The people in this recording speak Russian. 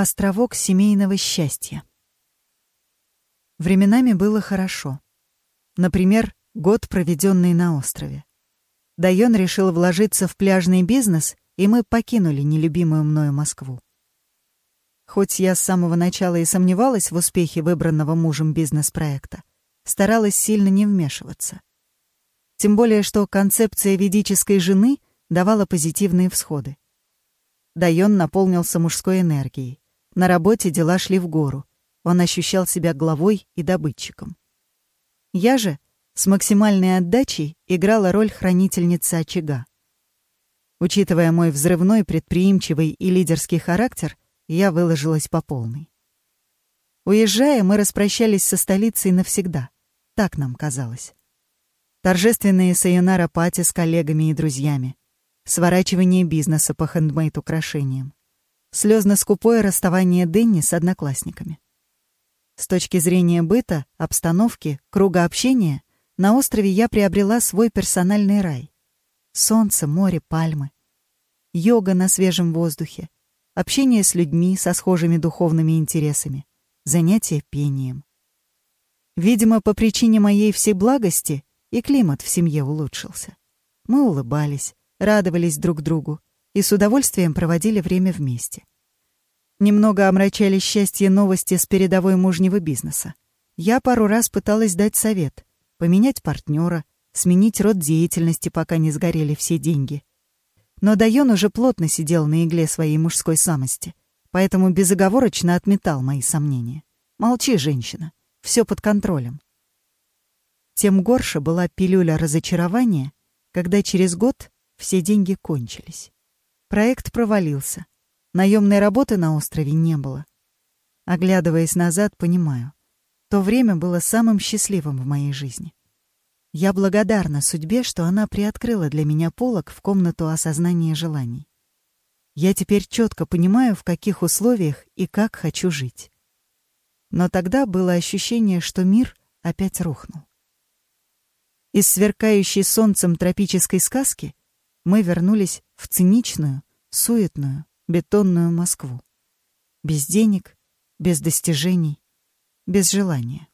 Островок семейного счастья. Временами было хорошо. Например, год, проведенный на острове. Дайон решил вложиться в пляжный бизнес, и мы покинули нелюбимую мною Москву. Хоть я с самого начала и сомневалась в успехе выбранного мужем бизнес-проекта, старалась сильно не вмешиваться. Тем более, что концепция ведической жены давала позитивные всходы. Дайон наполнился мужской энергией. На работе дела шли в гору. Он ощущал себя главой и добытчиком. Я же с максимальной отдачей играла роль хранительницы очага. Учитывая мой взрывной, предприимчивый и лидерский характер, я выложилась по полной. Уезжая, мы распрощались со столицей навсегда. Так нам казалось. Торжественные сайонара пати с коллегами и друзьями. Сворачивание бизнеса по хендмейд-украшениям слезно-скупое расставание Дэнни с одноклассниками. С точки зрения быта, обстановки, круга общения, на острове я приобрела свой персональный рай. Солнце, море, пальмы. Йога на свежем воздухе. Общение с людьми со схожими духовными интересами. Занятия пением. Видимо, по причине моей всеблагости и климат в семье улучшился. Мы улыбались, радовались друг другу, и с удовольствием проводили время вместе. Немного омрачали счастье новости с передовой мужнего бизнеса. Я пару раз пыталась дать совет, поменять партнера, сменить род деятельности, пока не сгорели все деньги. Но Дайон уже плотно сидел на игле своей мужской самости, поэтому безоговорочно отметал мои сомнения. «Молчи, женщина, все под контролем». Тем горше была пилюля разочарования, когда через год все деньги кончились. Проект провалился. Наемной работы на острове не было. Оглядываясь назад, понимаю, то время было самым счастливым в моей жизни. Я благодарна судьбе, что она приоткрыла для меня полог в комнату осознания желаний. Я теперь четко понимаю, в каких условиях и как хочу жить. Но тогда было ощущение, что мир опять рухнул. Из сверкающей солнцем тропической сказки мы вернулись в циничную, суетную, бетонную Москву. Без денег, без достижений, без желания.